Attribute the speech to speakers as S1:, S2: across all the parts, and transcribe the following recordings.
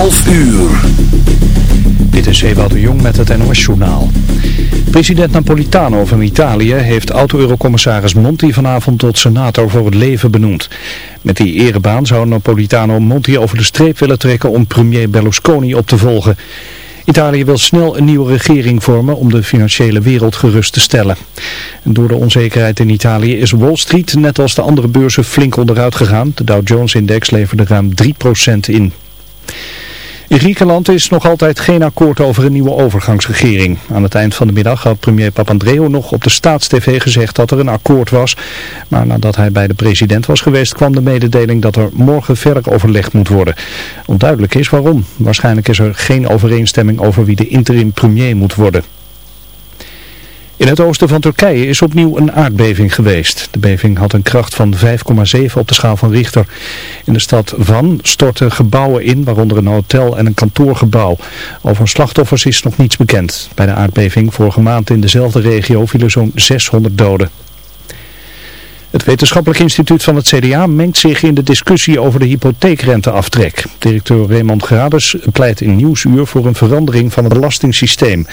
S1: 11 uur.
S2: Dit is Ewout de Jong met het NOS Journaal. President Napolitano van Italië heeft auto-eurocommissaris Monti vanavond tot senator voor het leven benoemd. Met die erebaan zou Napolitano Monti over de streep willen trekken om premier Berlusconi op te volgen. Italië wil snel een nieuwe regering vormen om de financiële wereld gerust te stellen. door de onzekerheid in Italië is Wall Street net als de andere beurzen flink onderuit gegaan. De Dow Jones-index leverde ruim 3% in. In Griekenland is nog altijd geen akkoord over een nieuwe overgangsregering. Aan het eind van de middag had premier Papandreou nog op de staatstv gezegd dat er een akkoord was. Maar nadat hij bij de president was geweest kwam de mededeling dat er morgen verder overlegd moet worden. Onduidelijk is waarom. Waarschijnlijk is er geen overeenstemming over wie de interim premier moet worden. In het oosten van Turkije is opnieuw een aardbeving geweest. De beving had een kracht van 5,7 op de schaal van Richter. In de stad Van stortten gebouwen in, waaronder een hotel en een kantoorgebouw. Over slachtoffers is nog niets bekend. Bij de aardbeving vorige maand in dezelfde regio vielen zo'n 600 doden. Het wetenschappelijk instituut van het CDA mengt zich in de discussie over de hypotheekrenteaftrek. Directeur Raymond Grades pleit in Nieuwsuur voor een verandering van het belastingssysteem.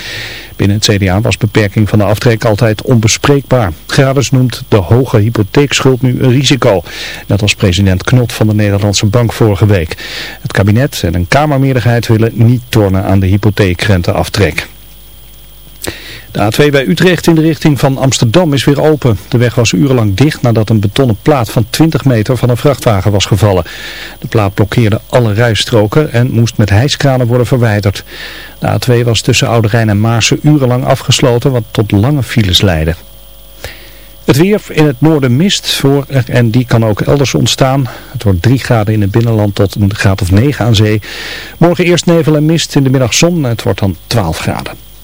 S2: Binnen het CDA was beperking van de aftrek altijd onbespreekbaar. Grades noemt de hoge hypotheekschuld nu een risico. Net als president Knot van de Nederlandse Bank vorige week. Het kabinet en een kamermeerderheid willen niet tornen aan de hypotheekrenteaftrek. De A2 bij Utrecht in de richting van Amsterdam is weer open. De weg was urenlang dicht nadat een betonnen plaat van 20 meter van een vrachtwagen was gevallen. De plaat blokkeerde alle rijstroken en moest met hijskranen worden verwijderd. De A2 was tussen Oude Rijn en Maarsen urenlang afgesloten wat tot lange files leidde. Het weer in het noorden mist voor, en die kan ook elders ontstaan. Het wordt 3 graden in het binnenland tot een graad of 9 aan zee. Morgen eerst nevel en mist, in de middag zon. Het wordt dan 12 graden.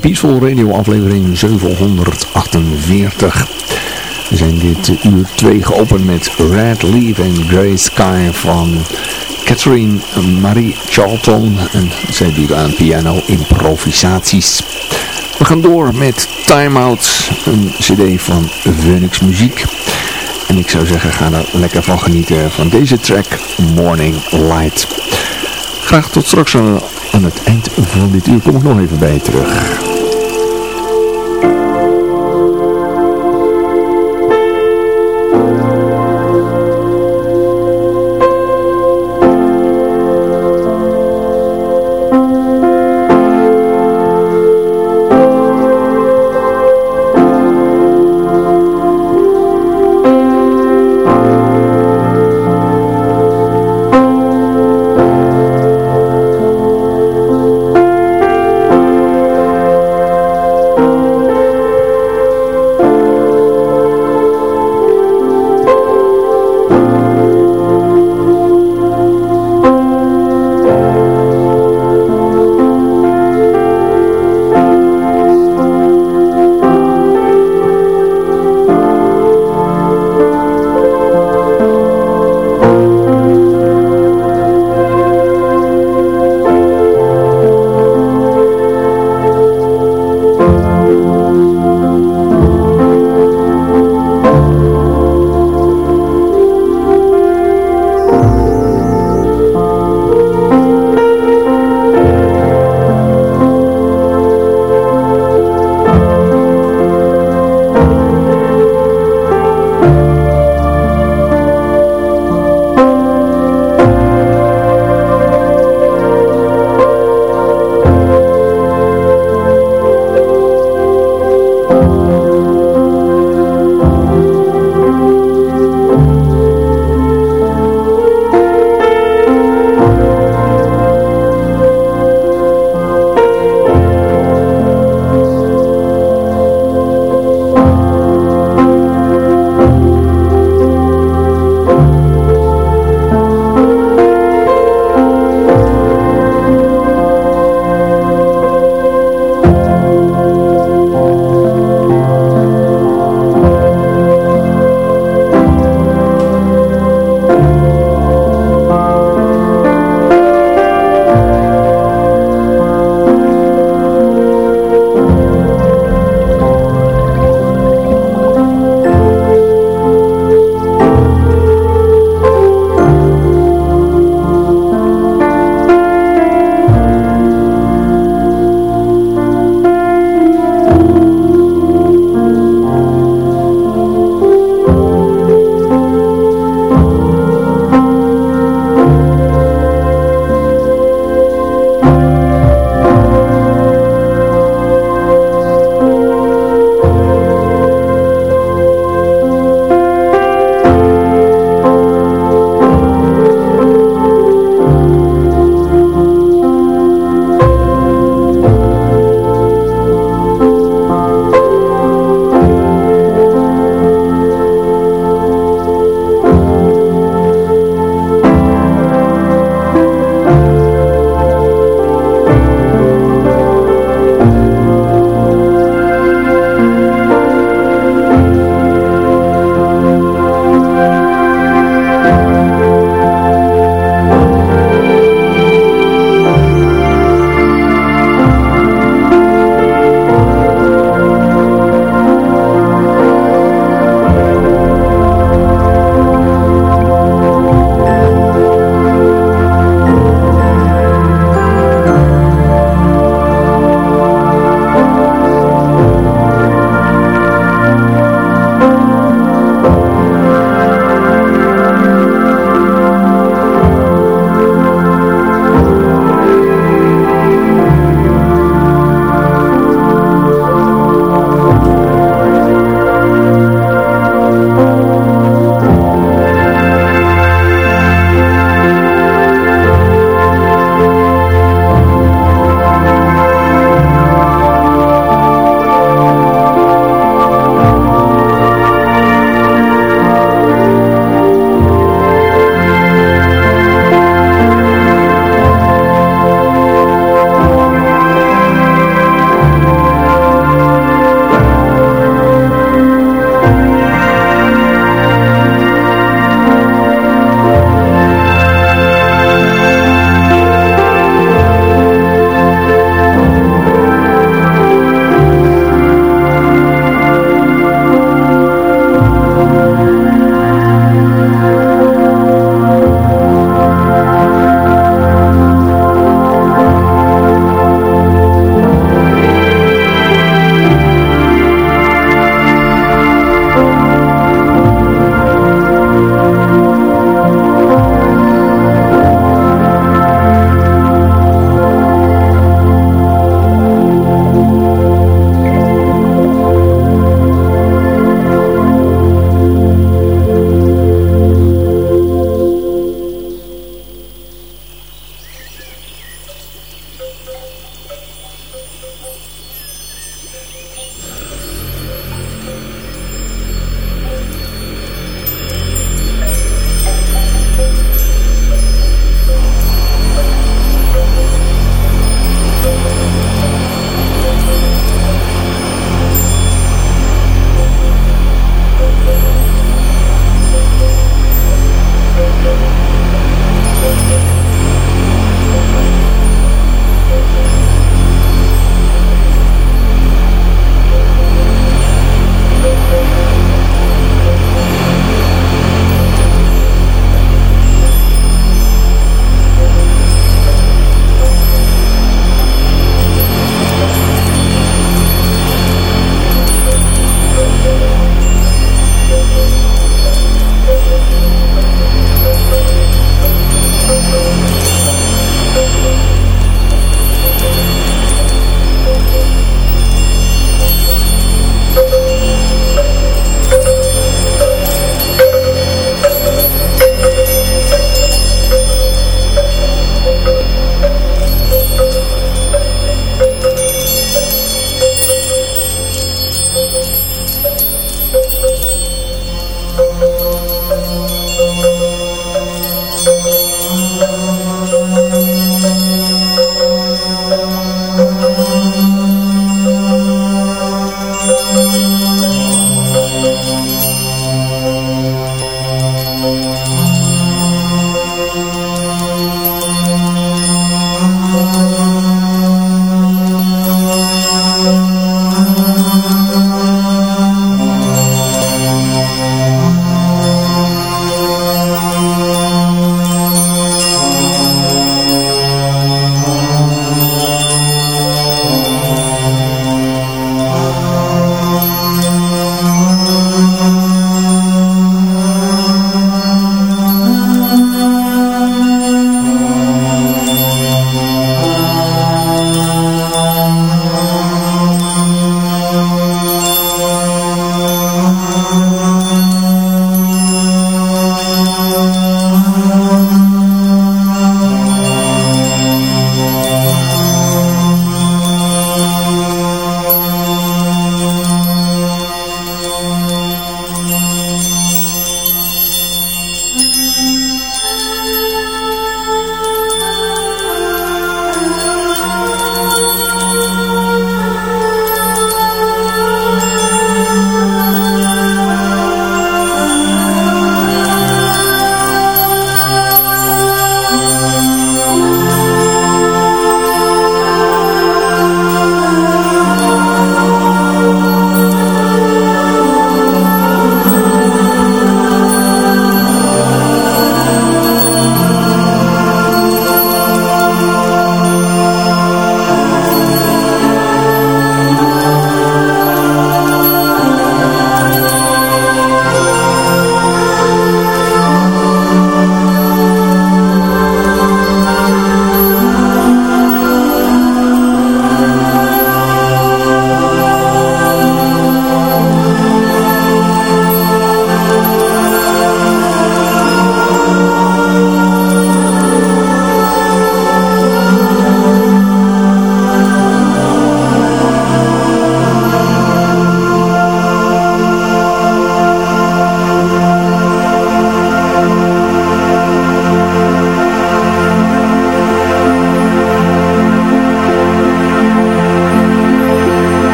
S3: Peaceful Radio aflevering 748. We zijn dit uur 2 geopend met Red Leaf en Grey Sky van Catherine Marie Charlton. En zij doet aan piano improvisaties. We gaan door met Time Out, een cd van Phoenix Muziek. En ik zou zeggen, ga er lekker van genieten van deze track Morning Light. Graag tot straks aan het eind van dit uur kom ik nog even bij je terug.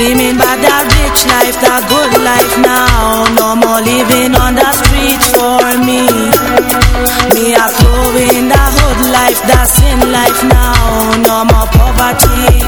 S4: Dreaming about that rich life, that good life now. No more living on the streets for me. Me in the hood life, that sin life now. No more poverty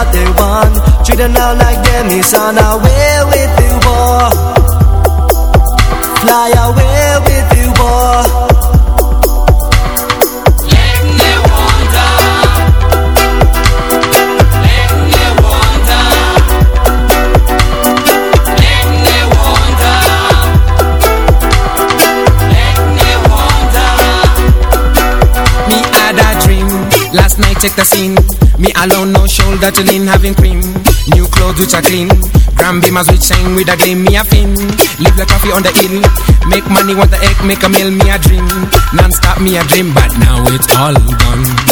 S5: what they want. Treat them now like them is on our way with you, boy Fly away with you, boy
S6: Last night check the scene me alone, no shoulder to lean, having cream. New clothes which are clean. Grand beamers which shine with a gleam, me a fin. Live like coffee on the hill. Make money, want the egg, make a meal, me a dream. Non-stop, me a dream, but now it's all gone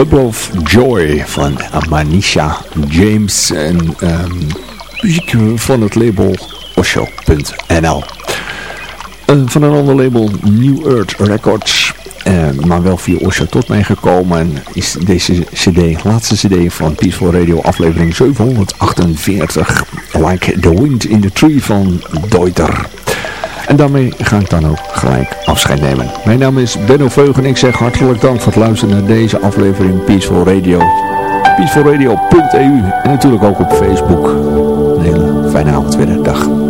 S3: Cup of Joy van Manisha James. En ehm, muziek van het label Osho.nl. Uh, van een ander label New Earth Records. Uh, maar wel via Osho tot mij gekomen. En is deze cd, laatste cd van Peaceful Radio aflevering 748. Like the Wind in the Tree van Deuter. En daarmee ga ik dan ook gelijk afscheid nemen. Mijn naam is Benno Veug en ik zeg hartelijk dank voor het luisteren naar deze aflevering Peaceful Radio. Peacefulradio.eu en natuurlijk ook op Facebook. Een hele fijne avond weer. Dag.